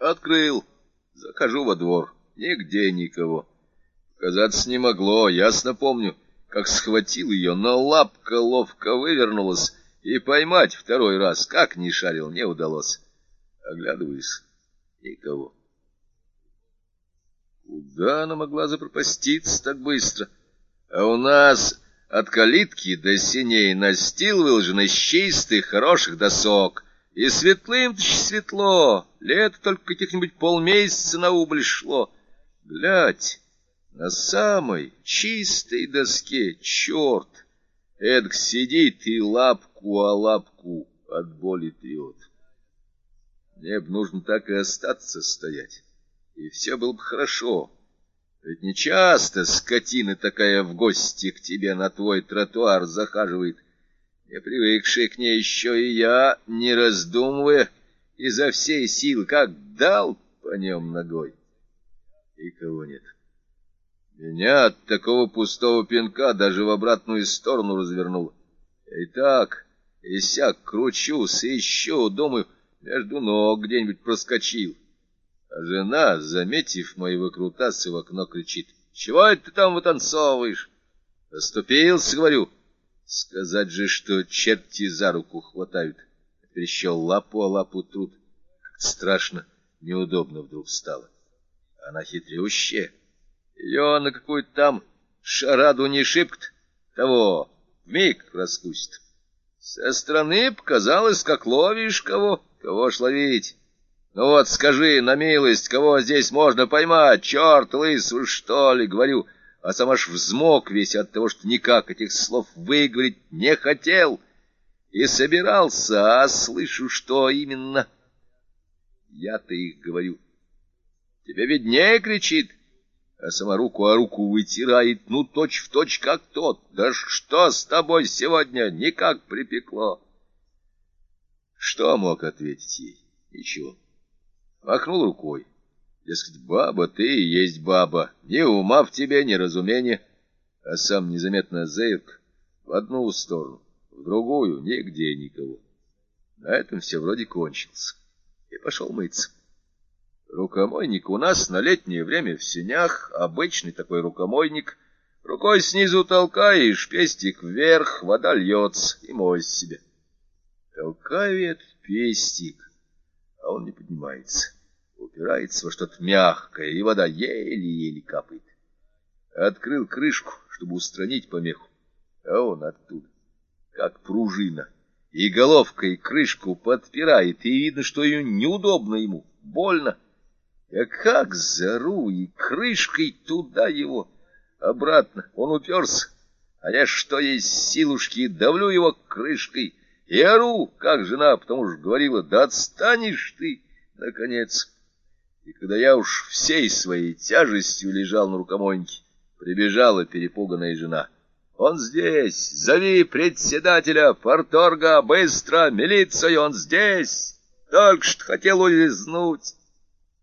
Открыл. Захожу во двор. Нигде никого. Казаться не могло, ясно помню, как схватил ее, но лапка ловко вывернулась, и поймать второй раз, как ни шарил, не удалось. Оглядываюсь. Никого. Куда она могла запропаститься так быстро? А у нас от калитки до синей настил выложен из чистых, хороших досок. И светлым-то светло, лето только каких-нибудь полмесяца на убыль шло. Глядь, на самой чистой доске черт, эдак сидит и лапку о лапку от боли трет. Мне б нужно так и остаться стоять, и все было бы хорошо. Ведь не часто скотина такая в гости к тебе на твой тротуар захаживает. Не привыкший к ней еще и я, не раздумывая, изо всей силы, как дал по нем ногой. И кого нет. Меня от такого пустого пинка даже в обратную сторону развернуло. И так, и сяк кручусь, и еще, думаю, между ног где-нибудь проскочил. А жена, заметив мои выкрутасы, в окно кричит. — Чего это ты там вытанцовываешь? — Оступился, говорю. Сказать же, что черти за руку хватают. Еще лапу о лапу тут. Как страшно, неудобно вдруг стало. Она хитрющая. Ее на какую-то там шараду не шибкт. Того, миг раскусит. Со стороны показалось, как ловишь кого. Кого ж ловить? Ну вот скажи, на милость, кого здесь можно поймать? Черт лысый, что ли, говорю. А сам аж взмок весь от того, что никак этих слов выговорить не хотел. И собирался, а слышу, что именно. Я-то их говорю. Тебе виднее, кричит, а сама руку о руку вытирает, ну, точь в точь, как тот. Да что с тобой сегодня никак припекло? Что мог ответить ей? Ничего махнул рукой. Дескать, баба ты и есть баба, ни ума в тебе, ни разумения, а сам незаметно зырк в одну сторону, в другую, нигде никого. На этом все вроде кончилось, и пошел мыться. Рукомойник у нас на летнее время в сенях, обычный такой рукомойник, рукой снизу толкаешь, пестик вверх, вода льется, и мой себе. Толкаю этот пестик, а он не поднимается. Упирается во что-то мягкое, и вода еле-еле капает. Открыл крышку, чтобы устранить помеху, а он оттуда, как пружина, и головкой крышку подпирает, и видно, что ее неудобно ему, больно. Я как зару и крышкой туда его, обратно, он уперся, а я что есть силушки, давлю его крышкой, и ору, как жена, потому что говорила, да отстанешь ты, наконец. И когда я уж всей своей тяжестью лежал на рукомойнике, прибежала перепуганная жена. «Он здесь! Зови председателя Порторга! Быстро! Милицию! Он здесь! Только что хотел улизнуть!»